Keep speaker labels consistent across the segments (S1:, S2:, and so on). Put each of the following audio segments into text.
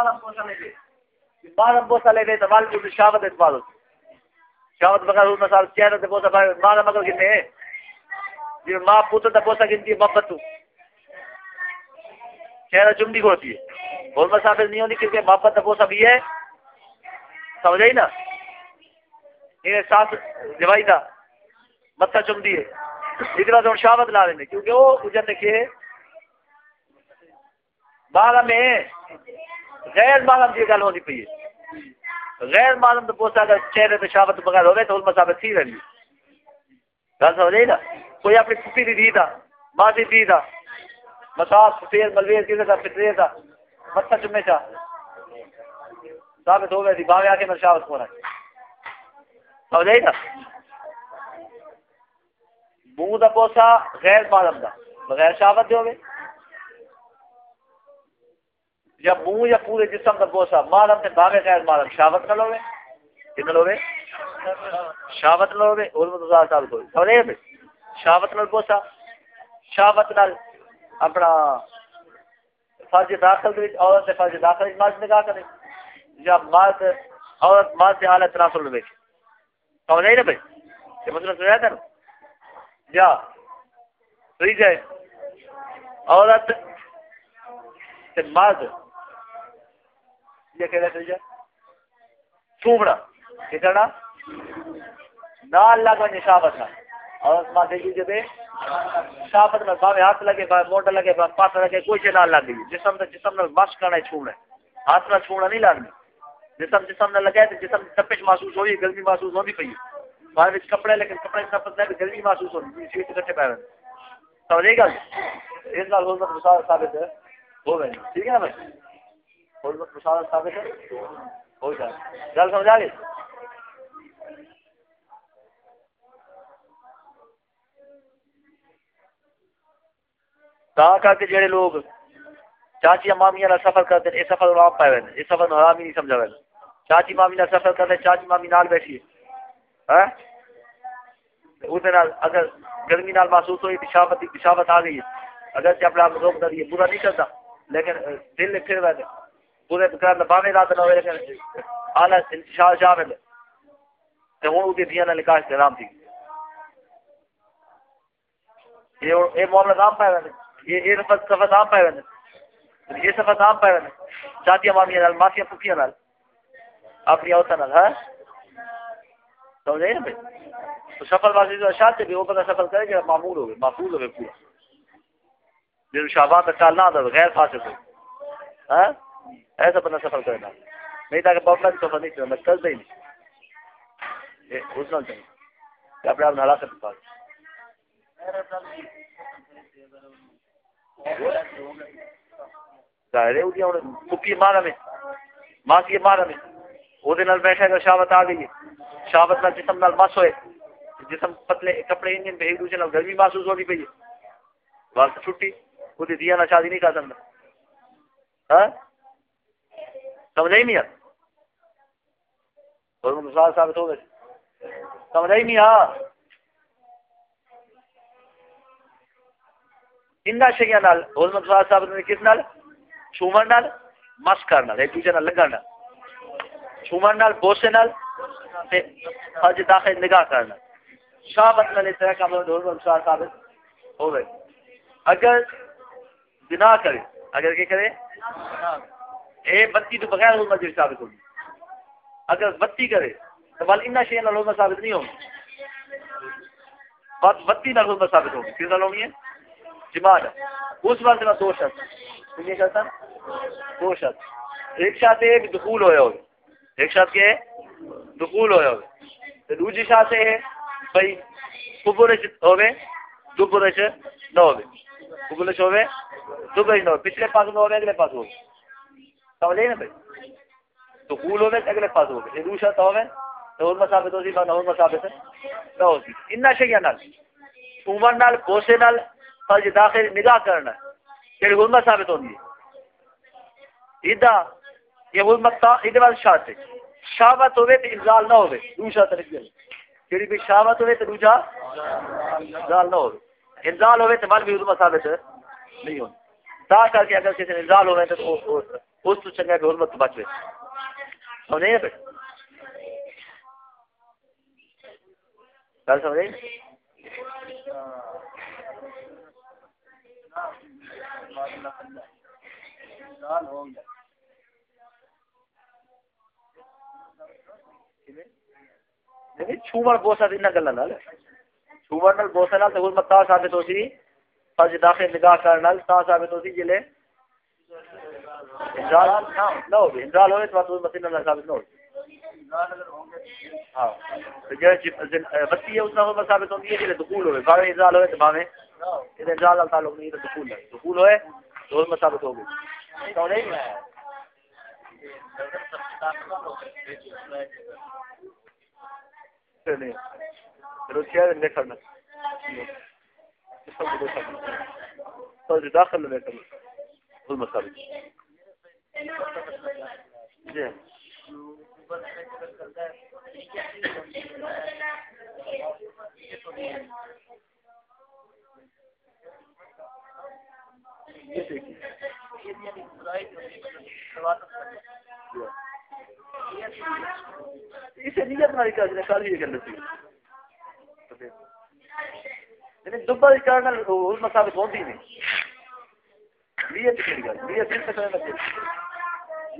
S1: مالم بوسا لے دے بوسا لے دے تو مال کو شاوت اعتبار ہوتی شاوت بغیر اس مثال چہرے تے بوسا بھائی مالم اگر کتنے ہیں جی ماں پوتر تے بوسا گنتی محبت تو چہرہ چمڑی کو ہوتی ہے اور مسافر نہیں ہوتی کیونکہ محبت تے بوسا بھی ہے سمجھ آئی نا یہ ساتھ جوائی دا متھا چمدی ہے اس بعد شاوت لا دیں کیونکہ وہ اجت کے مالم میں غیر مالم کی گل ہوتی پی ہے۔ غیر مالم تو پوچھا اگر چہرے پہ شاوت بغیر ہوئے تو مسافت تھی رہی گل سمجھ رہی نا؟ کوئی اپنی پھپھی دی دی تھا ماں دی دی تھا مساس سفید ملویز کسی کا فطرے تھا متھا چمے چاہ ثابت ہو گئے تھی باوے آ کے میں کو رہا سمجھ رہی نا؟ منہ دا پوسا غیر معلوم دا، بغیر شاوت دے ہوئے۔ یا منہ یا پورے جسم دا پوسا معلوم تے باوے غیر معلوم شاوت نہ لوے کتنا لوے شاوت نہ لوے اور متضاد ثابت ہوئے سمجھے پہ شاوت نال پوسا شاوت نال اپنا فرض داخل دے عورت سے فرض داخل مرد نگاہ کرے۔ یا مرد عورت مرد سے حالت تناسل میں بیٹھے سمجھ نا بھائی؟ یہ مطلب سمجھا تھا نا۔ جا ٹھیک ہے، عورت مرد یہ چومڑا نال لگ ونجے شابت نہ عورت ماں جب شابت باوے ہاتھ لگے باوے موٹا لگے باوے پاس لگے کوئی چیز نال لگ گئی جسم تے جسم نال مش کرنا ہے چھوڑنا ہے ہاتھ نہ چھوڑنا نہیں لگنی جسم جسم نہ لگے تے جسم تپش محسوس ہوئی گرمی محسوس ہوندی پئی بعد وچ کپڑے لیکن کپڑے نہ پتہ ہے گرمی محسوس ہوندی سیٹ کٹے پے سمجھے گا اس ثابت ہے ہو ٹھیک ہے نا بھائی حضرت مثال ثابت ہے ہو جائے۔ گل سمجھا گئی تا کر کے جڑے لوگ چاچی مامی والا سفر کرتے ہیں یہ سفر آپ پائے ہوئے یہ سفر حرام ہی نہیں سمجھا ہوئے۔ چاچی مامی والا سفر کرتے ہیں، چاچی مامی نال بیٹھی ہے۔ ہاں؟ اگر گرمی نال محسوس ہوئی پشاوت پشاوت آ گئی ہے۔ اگر سے اپنا روک دے برا نہیں کرتا لیکن دل پھر ویسے۔ پورے کر باویں رات نہ ہوئے لیکن آلہ انتشار شامل ہے تو ہوں وہ دیا نہ نکاح سے تھی یہ معاملہ نام پائے یہ یہ سفر نام پائے ہوئے یہ سفر نام پائے ہوئے چاچیاں مامیاں نال ماسیاں پھوپھیاں نال۔ اپنی عورتوں نال ہے سمجھے نا بھائی تو سفر واسی جو اشاد بھی وہ بندہ سفر کرے گا، معمول ہوگی محفوظ ہوگی پورا۔ جن شابان کا چالنا آتا غیر فاسد ہو ہاں؟ ایسا بندہ سفر کرنا نہیں تاکہ پاپلا سفر نہیں کرنا میں کرتا ہی نہیں۔ اس نال چاہیے اپنے آپ نالا کر پاس ظاہر ہے وہ کپی مارا میں ماسی مارا میں وہ بیٹھا گا شاوت آ گئی شاوت نال، جسم نال مس ہوئے۔ جسم پتلے کپڑے انجن پہ دوسرے نال، گرمی محسوس ہوتی پی بس چھٹی وہ دیا نہ شادی نہیں کر سکتا۔ ہاں؟ سمجھ نہیں یار اور ثابت ہو گئے سمجھ نہیں ہاں ان شیئر نال؟ اور ثابت نے کس نال؟ چھومن نال مس کرنا ایک دوسرے نال لگا چھومن نال، بوسے نال حج داخل نگاہ کرنا شاہبت مطلب میں طرح کا مثال ثابت ہو گئے اگر بنا کرے، اگر کیا کرے؟ اے بتی تو بغیر علم مسجد ثابت ہوگی۔ اگر بتی کرے تو بل ان شیئر نال علم ثابت نہیں ہوگی۔ بس بتی نال علم ثابت ہوگی۔ کس نال ہونی ہے جماعت اس وقت میں دو شخص یہ کرتا؟ دو شخص ایک شاہ سے ایک دخول ہوئے ہوگے ایک شخص کے دخول ہوئے ہوگے تو دوسری شاہ سے ہے بھائی کبر ہوگے دوبر نہ ہوگے کبر ہوگے دوبر نہ ہوگے پچھلے پاس میں ہوگے اگلے پاس ہوگے سمجھے نا بھائی۔ دخول ہوگے اگلے پاس ہوگے یہ دوسرا تو ہوگے تو ان ثابت ہوتی نہ ان ثابت نہ ہوتی ان شیئر نال۔ عمر نال بوسے نال فرج داخل نگاہ کرنا کہ حرمت ثابت ہوتی ہے ادا یہ حرمت تھا ادھر بعد شاہ سے شاوت ہوئے تو انزال نہ ہوئے۔ دوسرا طریقے جڑی بھی شاوت ہوئے تو دوسرا انزال نہ ہوئے۔ انزال ہوئے تو مال بھی حرمت ثابت نہیں ہوتی تا کر کے اگر کسی نے انزال ہوئے تو اس تو چنگا کہ حرمت بچ گئے سمجھے پہ گل سمجھے؟ چھوڑ بوسا دن گلا نال چھوڑ نال بوسا نال تے حرمت ثابت ہو سی فرض داخل نگاہ کرن نال ثابت ہو سی جلے انزال ہاں، نہ ہو انزال ہوئے تو حرمت ثابت نہ ہو ہاں جی، جی، بتی ہے، اس کا حرمت ثابت ہوتی ہے جلے دخول ہوئے۔ باوے انزال ہوئے تو باوے انزال نال تعلق نہیں تو دخول ہے دخول ہوئے تو حرمت ثابت ہوگی۔ تو نہیں؟ نہیں؟ داخل میں کرنا کل جی۔ اسے نیت نہ یہ کرنا چاہیے یعنی دبا کی ہوتی نہیں۔ نیت کی گل نیت کرنا چاہیے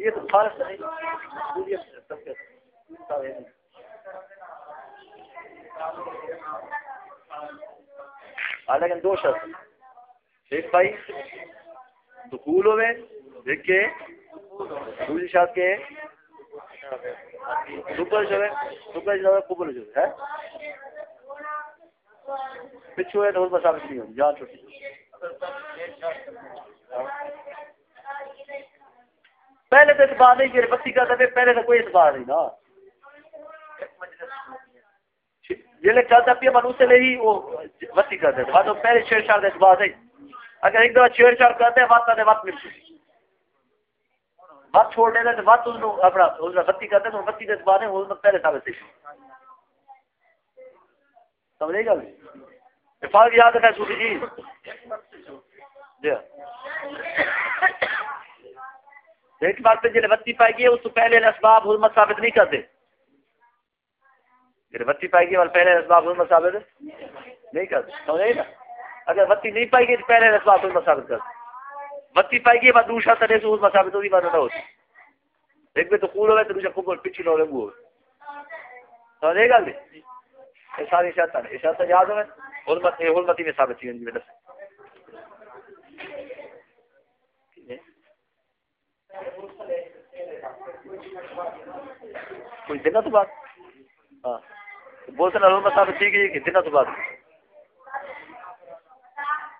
S1: یہ تو خالص نہیں۔ لیکن دو شرط ایک بھائی دخول ہوئے دیکھ کے دوسری شرط کے سپر جو ہے سپر جو ہے قبول جو ہے۔ پچھو ہے تو بس آپ نہیں ہوگی جان چھوٹی۔ پہلے تو اعتبار نہیں میرے بتی کا دے پہلے تو کوئی اعتبار نہیں نا۔ جلے چلتا پیا من اسے ہی وہ بتی کر دے تو پہلے چھیڑ چھاڑ کا اعتبار نہیں۔ اگر ایک دفعہ چھیڑ چھاڑ کرتے ہیں وقت آتے وقت مل چکی بات چھوڑ دے تو بات اپنا بتی کرتے تو بتی کے بعد وہ پہلے ثابت تھی سمجھے گا۔ فرق یاد رکھا سوری جی۔ ایک بات پہ جلے بتی پائے گی اس تو پہلے اسباب حرمت ثابت نہیں کرتے۔ جلے بتی پائے گی اور پہلے اسباب حرمت ثابت نہیں کرتے۔ سمجھے نا؟ اگر بتی نہیں پائے گی تو پہلے اسباب حرمت ثابت کرتے۔ بتی پائی گئی بعد دوسرا طرح سے اس مسابقت ہوتی بات نہ ہوتی۔ ایک میں تو قول ہوئے، تو دوسرا قبول پیچھے نہ ہوئے۔ وہ سمجھے گا یہ ساری شرط ہے شرط یاد ہوئے؟ حرمت حرمتی میں ثابت تھی جی میں دس کوئی دن تو بات ہاں۔ بولتے نا حرمت ثابت تھی کہ دن تو بات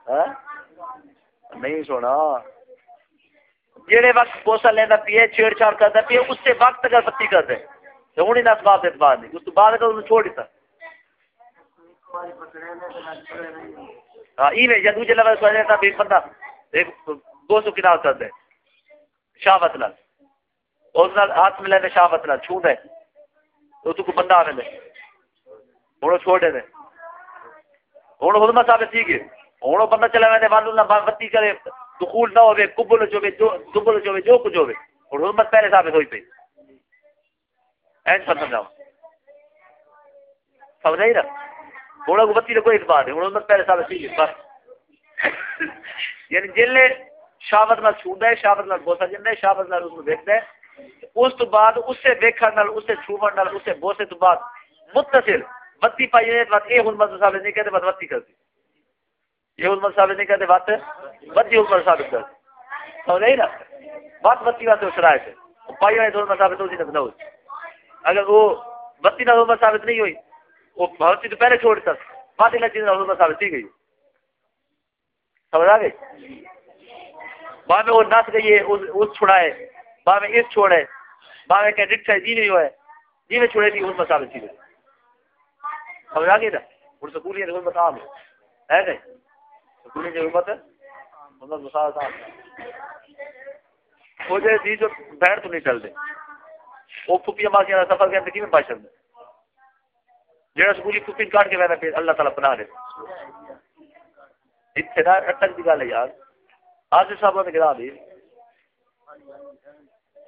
S1: ہاں۔ نہیں سونا۔ جہے وقت بوسا لینا پیے چھیڑ چھاڑ کرتا پیے اس سے وقت اگر بتی کر دے تو ہوں دس بات اعتبار نہیں۔ اس بعد اگر انہوں چھوڑ دیتا۔ ہاں یہ یا دوسرے لفظ سوچ رہتا ایک بندہ ایک بوسو کنار کر دے شاوت نال اس نال ہاتھ ملے شاوت نال چھوٹ ہے تو تو کو بندہ آنے دے۔ ہوں چھوڑ دے ہوں خود مسابق ٹھیک ہے ہوں بندہ چلا وے معلوم نہ بتی کرے، دخول نہ ہوے قبول جو جو، قبول جو جو کچھ ہوے اور حرمت پہلے ثابت ہوئی پئی۔ این سمجھاؤ۔ سمجھ نہیں نا۔ ہوں کو بتی کوئی اعتبار نہیں، حرمت پہلے ثابت تھی بس۔ یعنی جلے شاوت نال چھوڑتا ہے شاوت نال بوسا جندا ہے شاوت نال اس کو دیکھتا ہے۔ اس تو بعد اس سے دیکھن نال اس سے نال اس سے بوسے تو بعد متصل بتی پائی ہے بات یہ حرمت ثابت نہیں کہتے بس بتی کرتی۔ یہ عمر ثابت نہیں کرتے بات بتی عمر ثابت کرتے سمجھ نہیں نا؟ بات بتی بات اسرائے تھے پائی ہوئے تو عمر ثابت ہوتی نہ ہوئی۔ اگر وہ بتی نہ عمر ثابت نہیں ہوئی، وہ بہت تو پہلے چھوڑ تک بات نہ چیز عمر ثابت تھی گئی۔ سمجھ آ گئی؟ بعد میں وہ نس گئی ہے اس چھڑائے۔ بعد اس چھوڑے بعد میں کہ رکشا جی نہیں ہوا ہے جی میں چھوڑے تھی عمر ثابت تھی گئی سمجھ آ گئی نا؟ ان سے پوری بتا ہے نہیں؟ سکولی کی حکومت ہے؟ محمد مساعد صاحب وہ جی جو دی جو بہر تو نہیں چل دے وہ پھپی ماں کے سفر کے اندر کی میں پاس چل دے جڑا سکولی پھپی کاٹ کے میں پھر اللہ تعالیٰ بنا دے۔ اتنے نہ اٹک دی گل ہے یار۔ آج صاحب نے گرا دی۔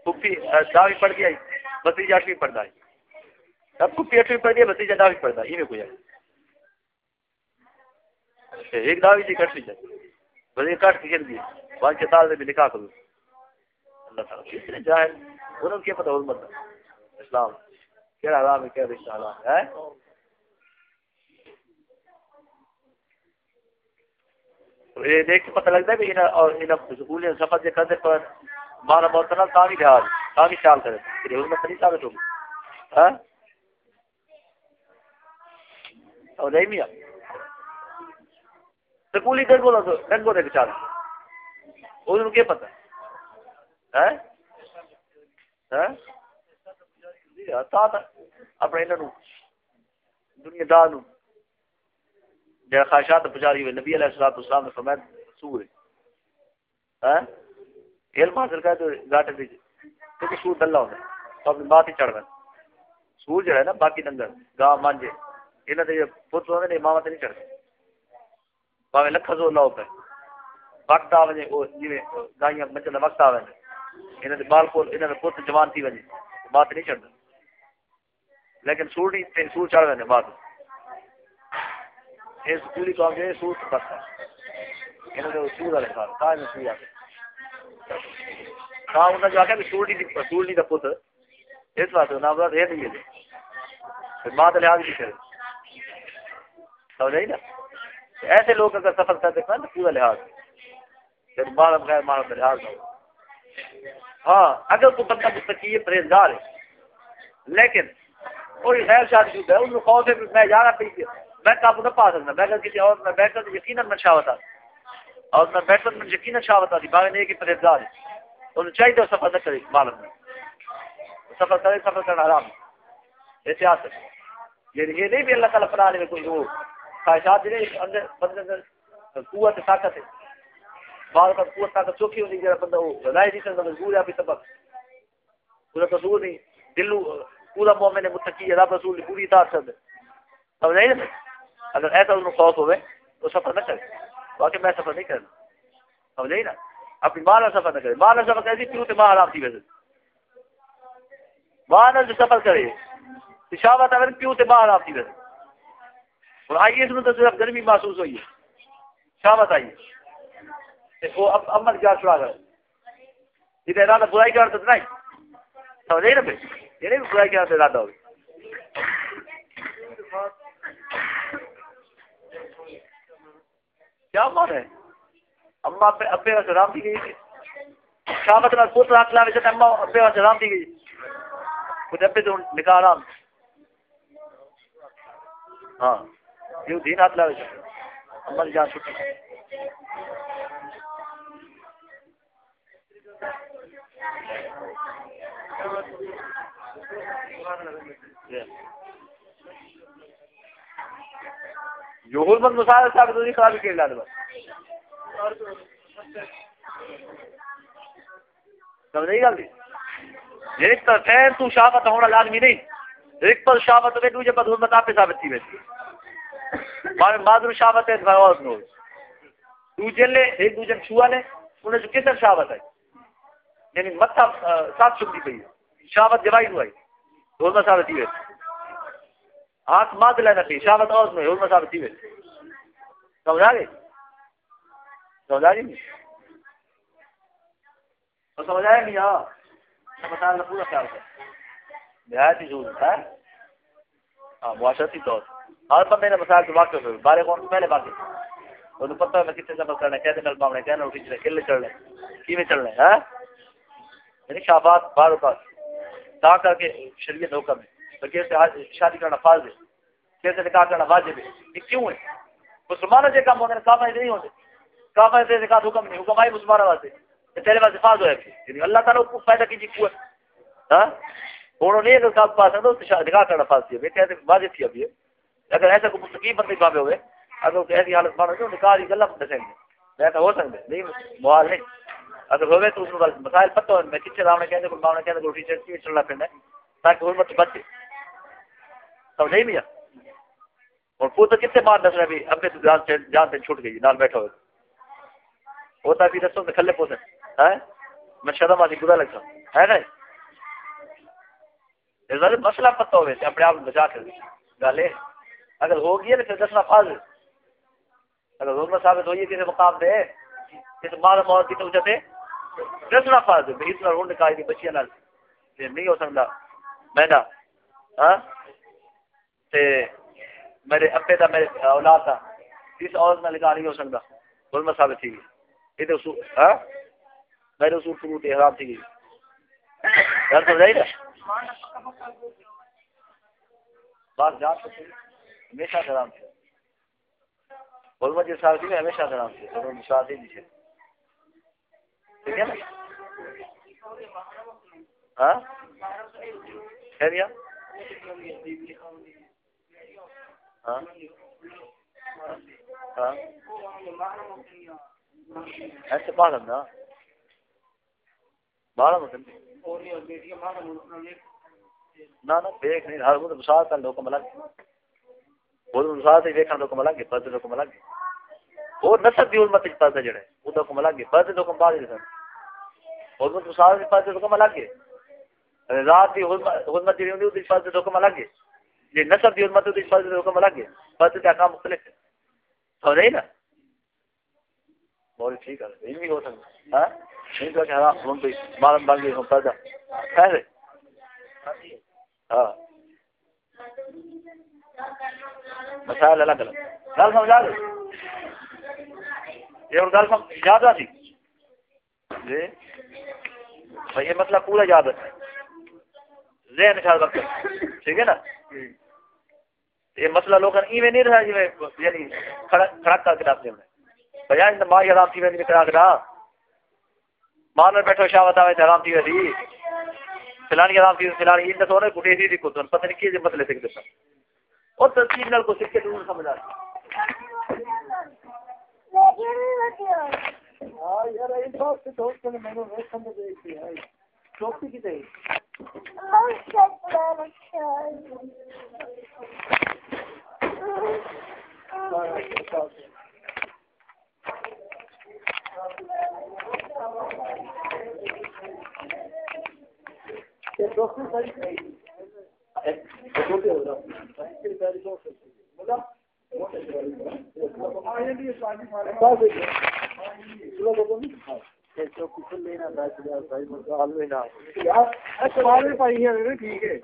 S1: پھپھی دعوی پڑھ گیا بتیجا اٹھویں پڑھتا ہے اب پھپھی اٹھویں پڑھ دیا بتیجا دعوی پڑھتا ہے میں کوئی ایک دعوی تھی کٹ لی وزیر کٹ کے دی؟ پانچ کے سال میں بھی نکاح کروں اللہ تعالیٰ اس کتنے جاہل؟ انہوں نے کیا پتہ حرمت اسلام کیا حرام ہے کیا رشتہ حرام ہے یہ دیکھ کے پتہ لگتا ہے کہ انہیں اور انہیں سکول سفر کے کرنے پر مانا محترم تامی لحاظ تامی خیال تاں بھی خیال کرے پھر حرمت نہیں ثابت ہوگی ہاں؟ اور نہیں میاں۔ سکولی دن بولا تو دن بولے بچار انہوں کیا پتہ؟ ہاں؟ ہاں؟ ہے اپنے انہاں انہوں دنیا دار نو جڑا خواہشات پچاری ہوئے، نبی علیہ الصلوۃ والسلام نے فرمایا، سور ہے۔ ہاں؟ علم حاصل کر تو گاٹے دی کیونکہ جی۔ سور دلہ ہوتا ہے، تو اپنی بات ہی چڑھ گئے سور جڑا ہے نا، باقی ڈنگر، گاہ، مانجے، انہاں دے پتر ہوندے نے امامت نہیں چڑھتے باوے لکھ زور لاؤ پہ وقت آ وجے او جویں گائیاں منجن وقت آ وجے انہاں دے بال کول، انہاں دے پتر جوان تھی وجے، بات نہیں چڑھدا۔ لیکن سور نہیں سور چڑھ وے بات یہ سکولی کام جو ہے، سور بس ہے۔ انہوں نے سور والے کھا کہا میں سور آگے کہا انہوں نے جو آگے بھی سور نہیں سور اس بات ہے نام یہ نہیں ہے پھر ماں لحاظ بھی کرے سمجھ آئی نا ایسے لوگ اگر سفر کرتے ہیں تو پورا لحاظ پھر مال غیر مال کا لحاظ نہ ہو ہاں اگر کوئی بندہ مستقی پرہیزگار ہے لیکن کوئی غیر شادی ہے ان کو خوف ہے میں جانا پہ میں قابو نہ پا سکتا میں اگر کسی اور میں بیٹھ کر یقیناً من شاوتا اور میں بیٹھ کر من یقیناً شاوتا تھی باغ نہیں کہ پرہیزگار ہے انہیں چاہیے تو سفر نہ کرے، معلوم میں سفر کرے، سفر کرنا آرام ایسے آ سکتے یعنی یہ نہیں بھی اللہ تعالیٰ پڑھانے میں کوئی وہ خواہشات نہیں اندر بندے اندر قوت طاقت ہے۔ بعض کا قوت، طاقت چوکی ہوتی ہے بندہ وہ رائے نہیں سکتا مجبور ہے ابھی سبق۔ پورا قصور نہیں۔ دلو پورا مومن متقی ہے، رب رسول پوری اطاعت کر دے سمجھ نہیں نا اگر ایسا ان خوف ہوئے تو سفر نہ کرے۔ باقی میں سفر نہیں کرنا سمجھ نا؟ اپنی ماں سفر نہ کرے۔ ماں سفر کیسی کیوں تو ماں آرام تھی ویسے؟ ماں جو سفر کرے شاوت اگر کیوں تو ماں آرام تھی ویسے؟ اور آئیے اس میں تو صرف گرمی محسوس ہوئی ہے۔ شاوت آئیے وہ اب عمل کیا چھڑا کر یہ ارادہ برائی کا تو نہیں۔ سمجھ نا بھائی؟ یہ نہیں برائی کا ارادہ ہوگی کیا مان ہے؟ اما ابے رام دی گئی شامت نال پوت رکھ لاوے تے اما ابے دی گئی۔ خود ابے تو نکاح ہاں یہ دین ہاتھ لاوے اما جان چھٹی۔ Yeah. جوہر مسائل صاحب تو نہیں خراب کر لانے بس سمجھ گل ایک تو خیر تو شافت ہونا لازمی نہیں۔ ایک پر شافت ہوئے دوجہ پر حرمت آپ ثابت تھی ویسی معذر ہے دوجہ لے ایک دوجہ چھوا لے انہیں جو کسر ہے یعنی مطلب، متھا ساتھ چکتی پئی شافت جوائی نو آئی حرمت ثابت تھی ہاتھ مات لینا تھی شاہ اس میں حکم صاحب تھی سمجھا گئی سمجھا گئی تو سمجھایا نہیں ہاں بتانا پورا خیال کر۔ نہایت ہی جھوٹ ہے۔ ہاں معاشرتی طور۔ ہر بندے نے مسائل تو واقع ہوئے۔ بارے کون؟ پہلے بات انہوں پتہ ہے میں کتنے سفر کرنا کہتے مل پاؤں کہنا اٹھی چلے کلے چڑھ لیں کیویں چڑھ لیں ہاں؟ یعنی شافات بار اوقات تا کر کے شریعت حکم ہے۔ تو کیسے شادی کرنا فرض ہے؟ کیسے نکاح کرنا واجب ہے؟ یہ کیوں ہے؟ مسلمانوں سے کام ہوتے ہیں کافا نہیں ہوتے کافا سے نکاح حکم نہیں، حکم آئی مسلمانوں واسطے تیرے واسطے فرض ہوا یعنی اللہ تعالیٰ کو پیدا کیجیے، قوت۔ ہاں؟ انہوں نے اگر کام پاس ہے تو نکاح کرنا فرض کیا میں کہتے واجب تھی ابھی۔ اگر ایسا کوئی مستقیم بندے کام ہوئے، اگر ایسی حالت مانو تو نکاح کی غلط دسیں گے میں ایسا ہو سکتا نہیں، محال نہیں۔ اگر ہوئے تو اس میں مسائل پتہ ہو میں کچھ راؤں نے کہتے کوئی ماں نے کہتے کوئی ٹیچر کی چلنا پھرنا تاکہ حرمت بچے۔ سمجھ نہیں بھیا اور پوت کتنے مار دس رہے بھی اپنے جان سے جان سے چھوٹ گئی، نال بیٹھا ہوئے۔ ہوتا بھی دسوں میں کھلے پوتے ہے میں شرم آتی برا لگتا۔ ہے نا مسئلہ پتہ ہوئے اپنے آپ بچا کر گل اگر ہو گئی ہے پھر دسنا فاض اگر روزہ ثابت ہوئی ہے کسی مقام پہ کسی مال موت کی توجہ سے دسنا فاض ہے اس طرح روڈ نکالی تھی بچیاں نال نہیں ہو سکتا۔ میں نا ہاں؟ تے میرے ابے دا میرے اولاد دا، اس عورت میں نکاح نہیں ہو سکتا۔ ظلم ثابت تھی یہ تو اصول ہاں میرے اصول ثبوت احرام تھی گل سمجھائی نا بات جان ہمیشہ حرام تھی ظلم جس سال تھی ہمیشہ حرام تھی ظلم مثال ہی نہیں ٹھیک ہے نا ہاں خیریہ ہاں ہاں ایسے پا لگنا نہ نہ دیکھ نہیں الگ وہ مساعد الگ ہے پرد لوکم الگ ہے وہ نسب الگ ہے پرد دی الگ دی ہوندی اس الگ ہے یہ نسب دی الگ ہے کا کام مختلف ہے نا بہت ٹھیک ہے یہ بھی ہو سکتا۔ ہاں؟ نہیں تو کہ حرام ہم بھی مالم بانگی ہم پردا خیر۔ ہاں۔ مسائل الگ الگ۔ گل سمجھا دے۔ یہ اور گل سمجھ یاد آتی جی۔ بھائی یہ مطلب پورا یاد ہے۔ ذہن خیال رکھ ٹھیک ہے نا؟ یہ مسئلہ لوگ ایویں نہیں رہا جی یعنی کھڑک کر کے ڈاکتے ہیں بجائے ماں حرام تھی ویسے کرا کرا ماں بیٹھو شاوت آئے حرام تھی ویسی فلانی حرام تھی فلانی ان دسو گٹے تھی کو پتہ نہیں کیے مسئلے سے دسا اور ترتیب نال کو سکھ کے ضرور سمجھ آ ہاں یار یہ تو میں نے سمجھ دی ہے۔ چوکی کی تے پائی ہے ٹھیک ہے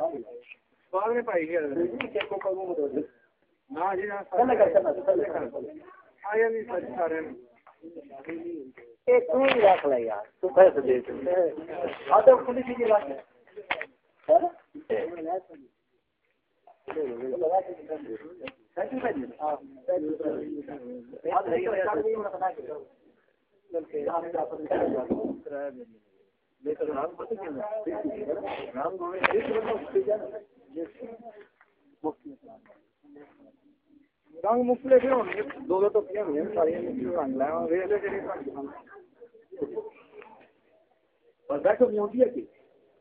S1: پائی ہے ہاں جی رکھ لے یار تو پیسے دے رنگ مختلف دو دو ٹوپیاں ہوئی ساری رنگ لے بیٹھو ہوتی ہے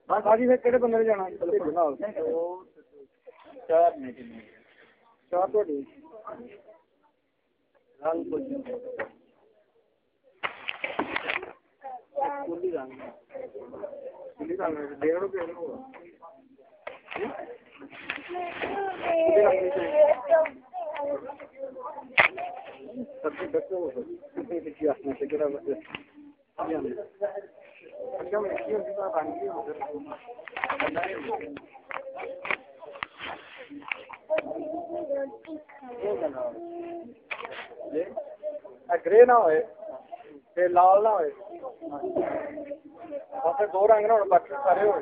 S1: ہاں ساری میں کہڑے بندے جانا چار چار تو رنگ ڈیڑھ روپے گرے نہ ہوئے لال نہ ہوئے دو رنگ نہ باقی سارے ہوئے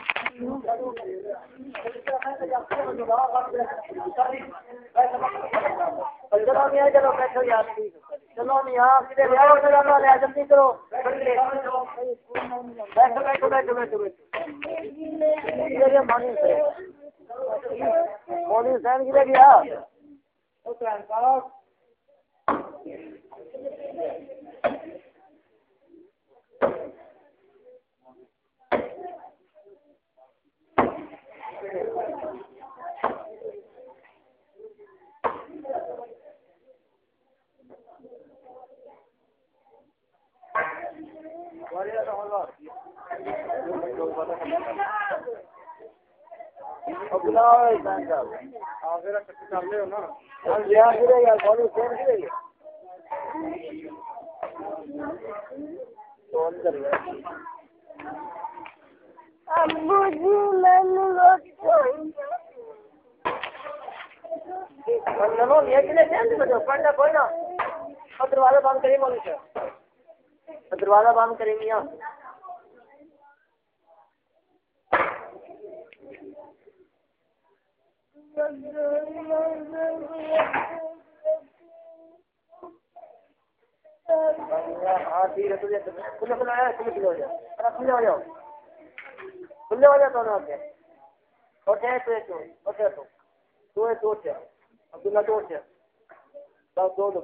S2: چلو بیٹھو یار چلو جلدی کرو بیٹھو بیٹھو بیٹھو بیٹھو بیٹھو حسین کدھر گیا دروازہ بند کری مولوی صاحب۔ دروازہ بند کریں گے ہاں ٹھیک ہے کھلے کھلے کھلے ہو جاؤ کھلے ہو۔ جاؤ کھلے ہو جاؤ دونوں کے؟ چھوٹے تو چھوٹے تو۔ دو ہے دو چھ عبداللہ دو چھ دس دو دو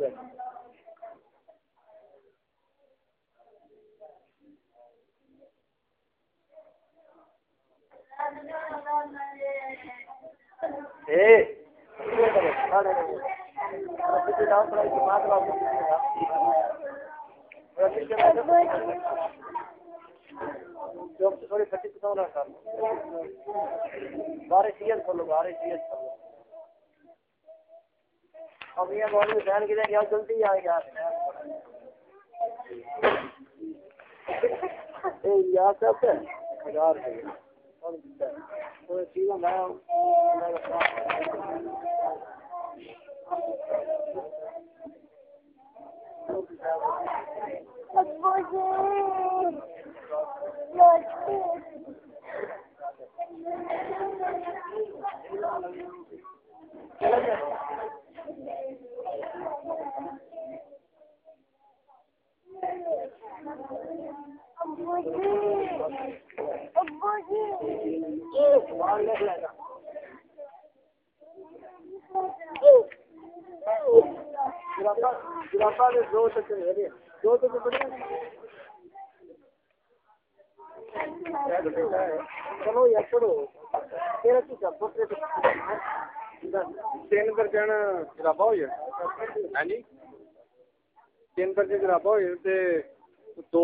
S2: تھوڑی پچیس سو بارہ سیت کھولو کھولو اب یہ جلدی آئے گا ہزار روپئے میں ابو جی چلو یا چلو تین پرسینٹ جرابا ہوئی ہاں جی۔ تین پرسینٹ جرابا ہوئی دو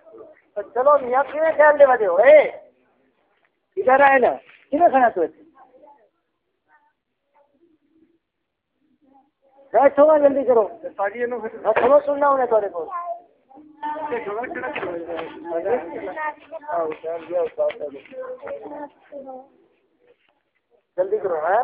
S2: چلو میاں کیویں خیال دے وجہ ہوئے ادھر آئے نا کیویں کھانا تو بیٹھو گا جلدی کرو۔ ہاں، چلو سننا انہیں تھوڑے کو جلدی کرو ہاں؟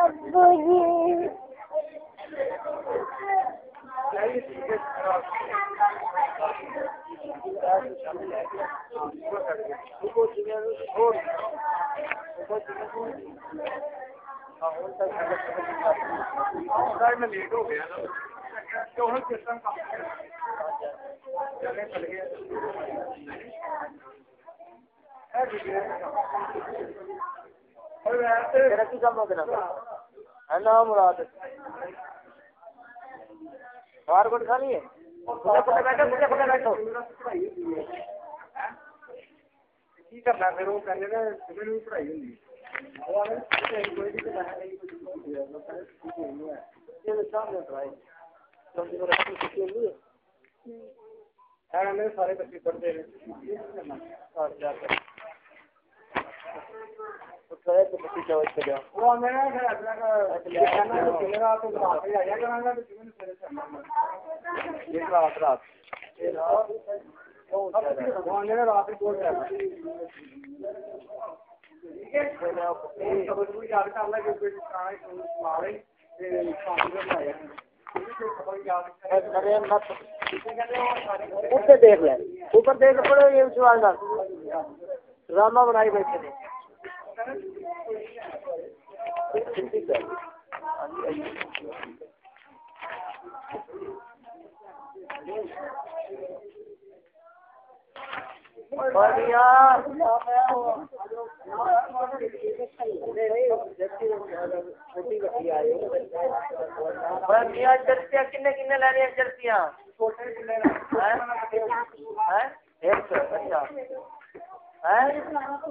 S2: ابو جی میں لیٹ ہو گیا نا ہے مراد؟ بار کوٹ کی کرنا پھر وہ کہنے نا تمہیں پڑھائی۔ ہوئی سارے بچے پڑھتے ہیں رات دیکھ لیں۔ اوپر دیکھ پڑو یہ سوال ڈرامہ بنائی بیٹھے تھے۔ جرسیاں کنے کنے لینی جرسیاں؟ اچھا۔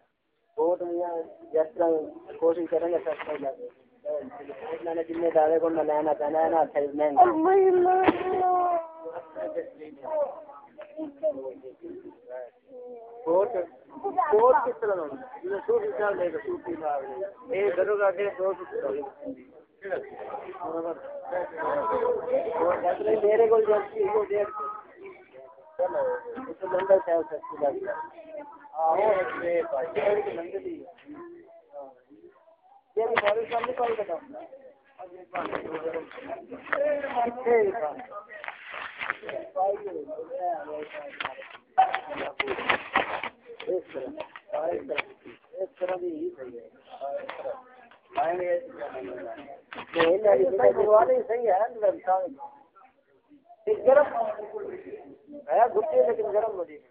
S2: اچھا دو کوشش کریں گے جن دعوے کو لینا پہنا ہے نا کس طرح میرے کو گرم ہے گھٹے لیکن گرم ہو جائے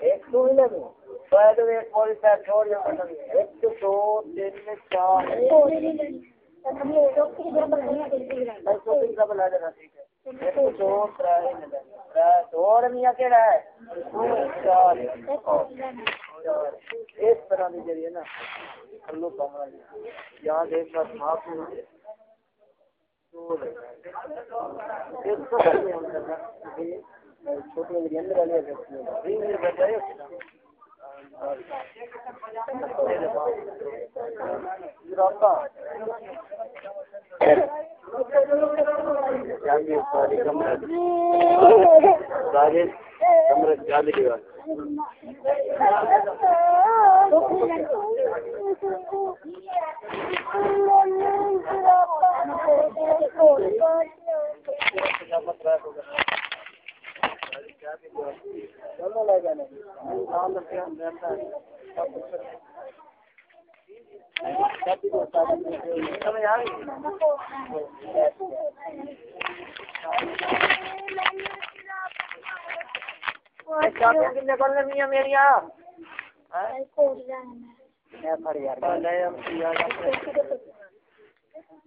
S2: ایک دو تین چار اس طرح کی جی ہے نا کلو کمرہ یہاں دیکھ کر کمرے چالی کی بات میری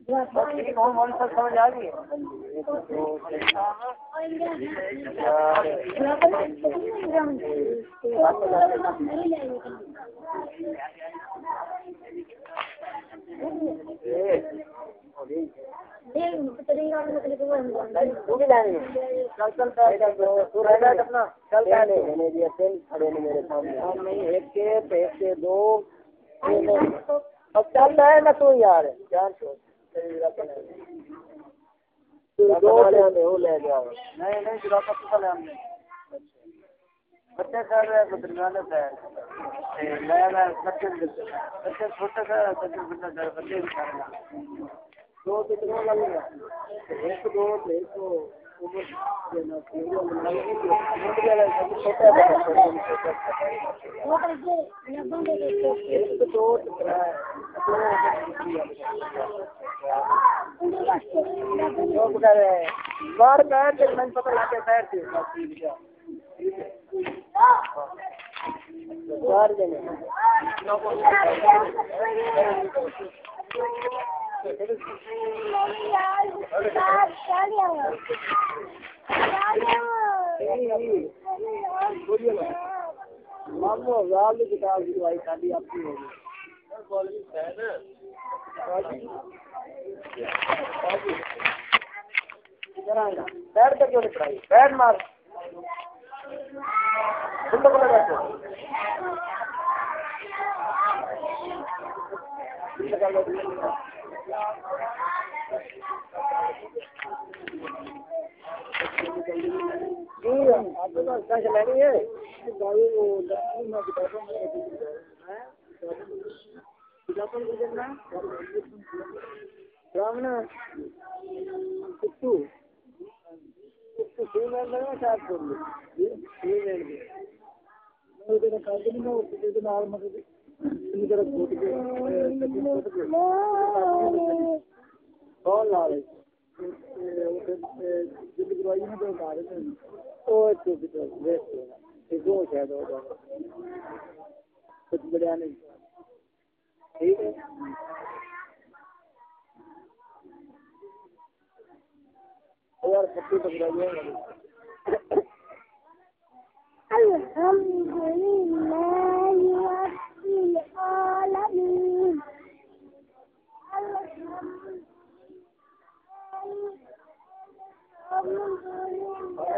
S2: سمجھ آ گئی دو اب چلتا ہے نا تو یار جان چھوڑ۔ بچے کر درمیانے پہ میں بچے بچے چھوٹے کا بچے بچے دو تو ایک دو ایک تو باہر پیر میں پتہ لگ گیا پیر سے چار جنے کی کتاب کی دوائی کھالی آپ کی ہوگی پیر تک کیوں نہیں پڑھائی پیر مار کھلے کھلے بیٹھو لینی ہے کون لا رہے دو شاید ہو جائے کچھ بڑھیا نہیں ٹھیک ہے یار پٹی پکڑائیے الحمد لله رب العالمين بیٹھا عبد اللہ سیدھا بیٹھنا یار پاس اپنا نفر سال سال جو جو سال کرے ساری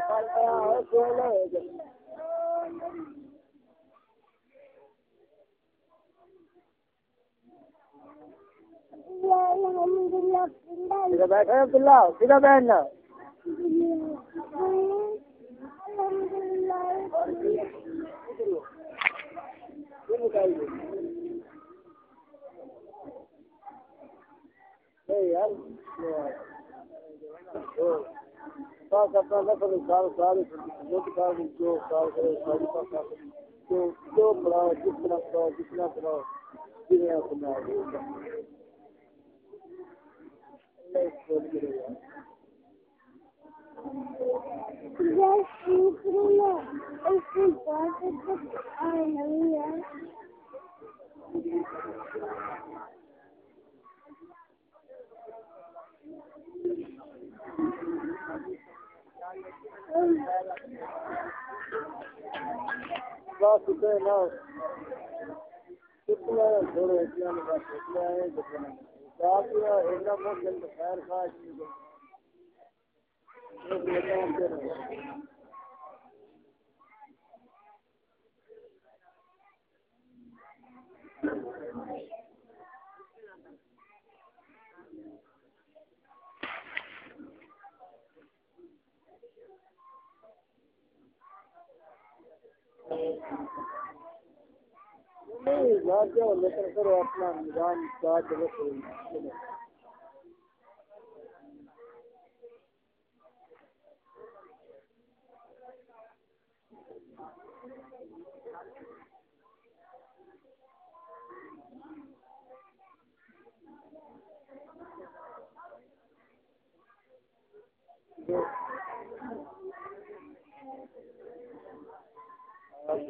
S2: پاس جو جو پڑھاؤ جس طرح پڑھاؤ جتنا پڑھاؤ جتنا Yes, it's important. I know, بس اتنا اتنا تھوڑے اتنا بس اتنا ہے جتنا ایک موسم خیر خاص لیکن کرو اپنا نظام چارج رکھو Thank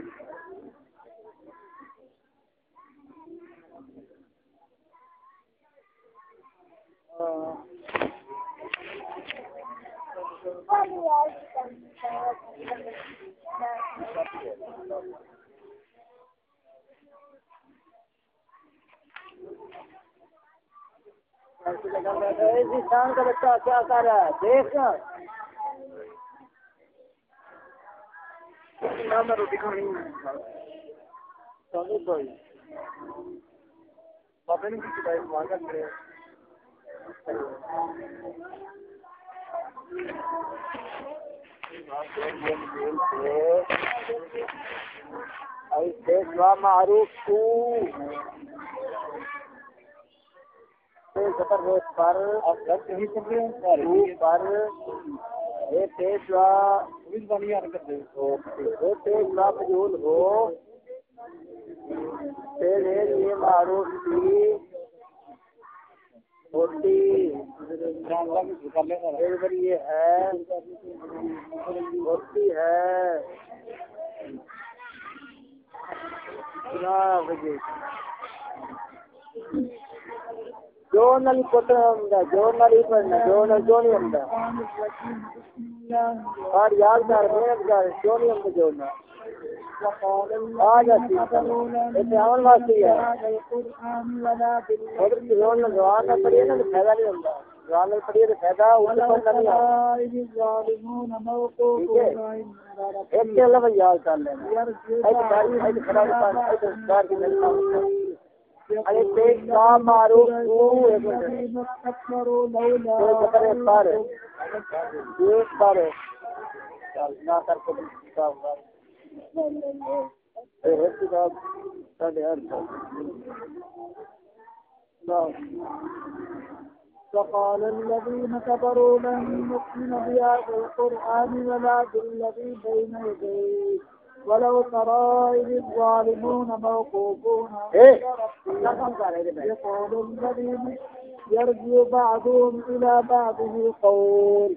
S2: you. انسان کا بچہ کیا کر رہا ہے؟ دیکھ روٹی کھانی بابے نے کسی مار کر معروف پر پیشوا پیشوا فضول ہو۔ یہ معروف کی یہ ہے۔ ہوتی ہے۔ جو نل پٹنا ہوں جو نل پڑھنا جو نل جو نہیں ہوں اور یاد کر محنت کر جو نہیں ہوں جوڑنا آ جاتی ہے آن واسطے ہے۔ اگر زبان زبان نہ پڑھیے نا تو فائدہ نہیں ہوتا زبان نہ پڑھیے تو فائدہ اس کو نہیں آتا ایک کے علاوہ یاد کر لینا۔ ایک باری ایک خراب پاس ایک بار کی میرے ارے پیٹ کا مارو پر ایک پر نہ کر کے فقال الذين كفروا لن نؤمن بهذا القرآن ولا بالذي بين يديه
S3: ولو ترى إذ الظالمون موقوفون يقول الذين يرجو بعضهم إلى بعض القول۔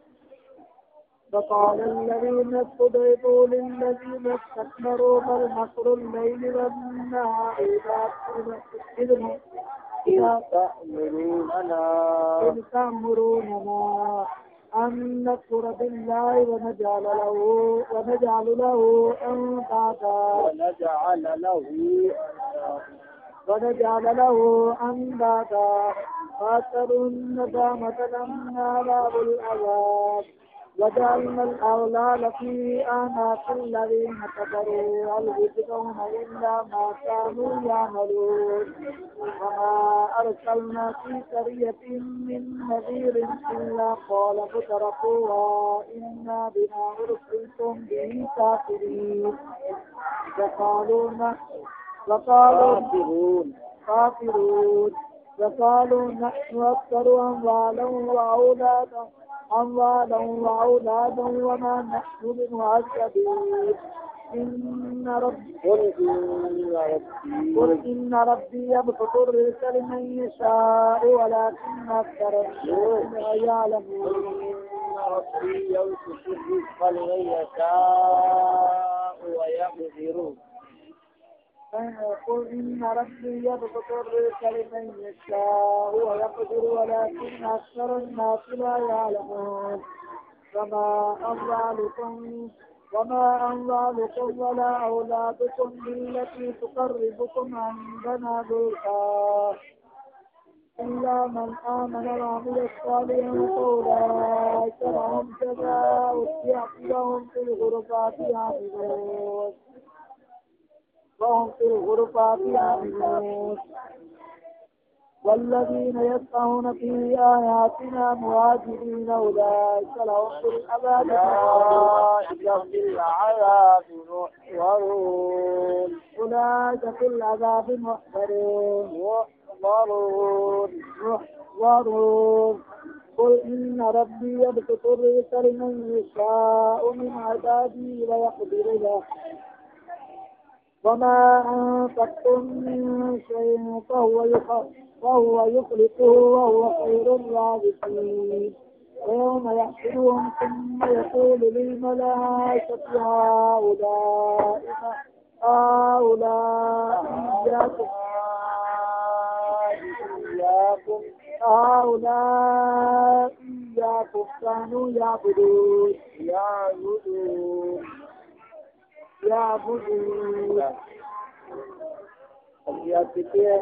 S3: وقال الذين استضعفوا للذين استكبروا بل مكر الليل والنهار إذا إذا تأمروننا. إذ تأمروننا أن نكفر بالله ونجعل له ونجعل له أندادا. ونجعل له ونجعل له أندادا. فأكثروا الندامة لما باب العذاب وجعلنا الأولاد في آناق الذين كفروا هل يجزون إلا ما كانوا يعملون. وما أرسلنا في قرية من نذير إلا قال مترفوها إنا بما أرسلتم به كافرين. وقالوا وقالوا كافرون. وقالوا نحن أكثر أموالا وأولادا. أموالا وأولادا وما نحن بمعذبين. إن ربي قل إن ربي يبسط الرزق لمن يشاء ولكن أكثر الناس لا يعلمون. إن ربي يبسط الرزق لمن يشاء ويقدر. قل إن ربي يبسط الرزق لمن يشاء ويقدر ولكن أكثر الناس لا يعلمون. وما أموالكم وما أموالكم ولا أولادكم بالتي تقربكم عندنا زلفى إلا من آمن وعمل الصالحا فأولئك لهم جزاء الضعف لهم في الغرفات عاملون. وهم في الغرفات آمنون والذين يسعون في آياتنا مهاجرين أولئك لهم في العذاب أولئك في العذاب محضرون. أولئك في العذاب محضرون. محضرون. محضرون. قل إن ربي يبسط الرزق لمن يشاء من عبادي ويقدر له. وما أنفقتم من شيء فهو وهو يخلقه وهو خير الرازقين. ويوم يحشرهم ثم يقول للملائكة هؤلاء هؤلاء إياكم إياكم هؤلاء إياكم كانوا يعبدون. يعبدون. يعبدون اب کتنے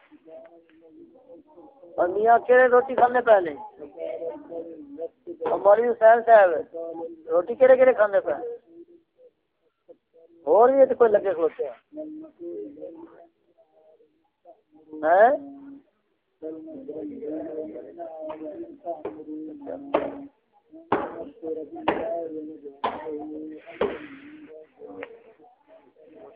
S2: میاں کہڑے روٹی کھانے پہلے؟ ہماری حسین صاحب، روٹی کہڑے کہڑے کھانے پہ اور بھی تو کوئی لگے کھلوتے ہیں؟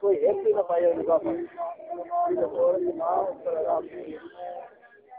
S2: کوئی ایک بھی نہ پائے گا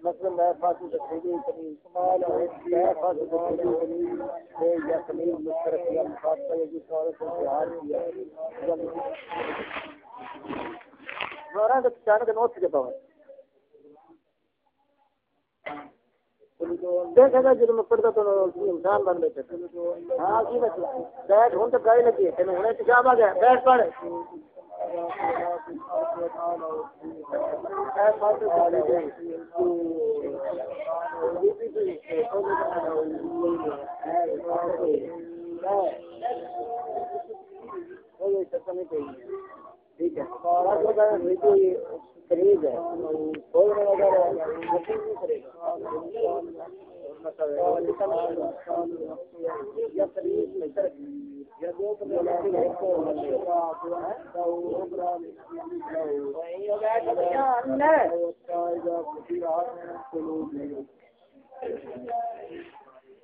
S4: مثلا میں فاصل تقریبی کریم کمال ہے میں فاصل تقریبی ہے یا کمیل مشترک یا مخاطبہ یا جس عورت سے بہار کیا دوبارہ تو چاہنے نوٹ کے پاس دیکھا تھا جب میں پڑھتا تو انسان بن بیٹھے ہاں کی مطلب بیٹھ، ہوں تو گاڑی لگی ہے۔ تینوں ہونے سے آ گیا۔ بیٹھ، پڑھ۔ نہیں چاہیے ٹھیک ہے۔ قریب ہے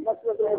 S2: مسئلہ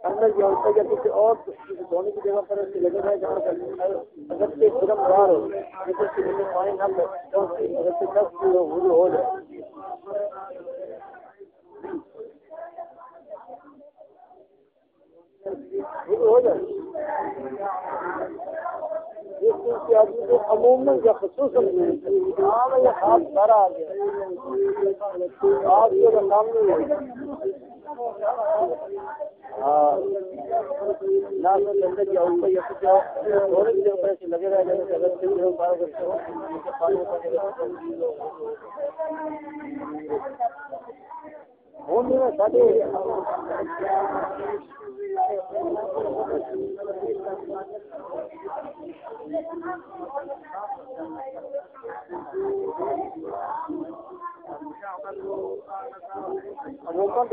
S2: اندر جو ہوتا ہے کسی اور دھونے کی جگہ پر لگے رہے جہاں اگر سے گرم دار ہو جیسے کہ مجھے پانی نہ لے اگر سے دس کلو وضو ہو جائے۔ وضو ہو جائے۔ اس کی آدمی کو عموماً یا خصوصاً عام یا خاص سارا آ گیا۔ آپ کے سامنے لگے رہے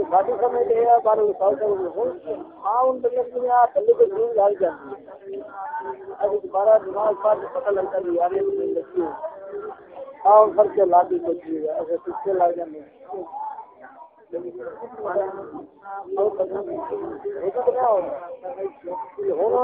S2: گاڑی سمے دے بار ہاں ان ڈال جاتی ابھی دوبارہ دماغ پتہ لگتا ہے یار لگی ہاں ان کے کچھ پیچھے لگ جانے ہونا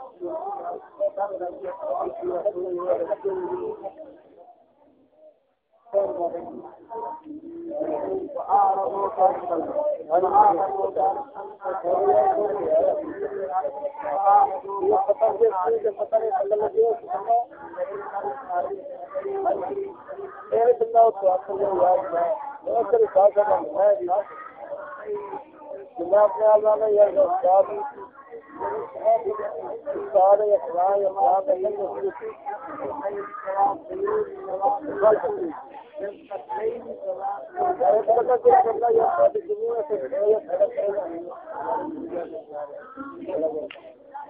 S2: اپنے آپ اللہ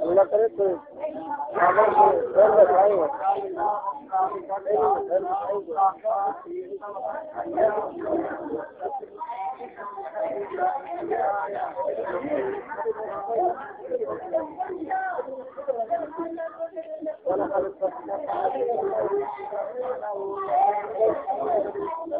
S2: اللہ کرے تو گھر بچائے Thank you.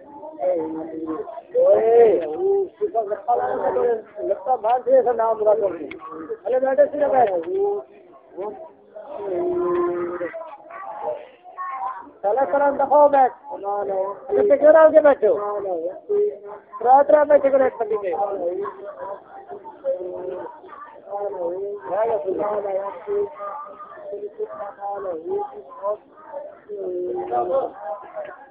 S2: چلا کران دکھاؤ بیٹھ کتنے کیوں رہو گے بیٹھو رات رات بیٹھے کرو ایک پتی میں Thank you.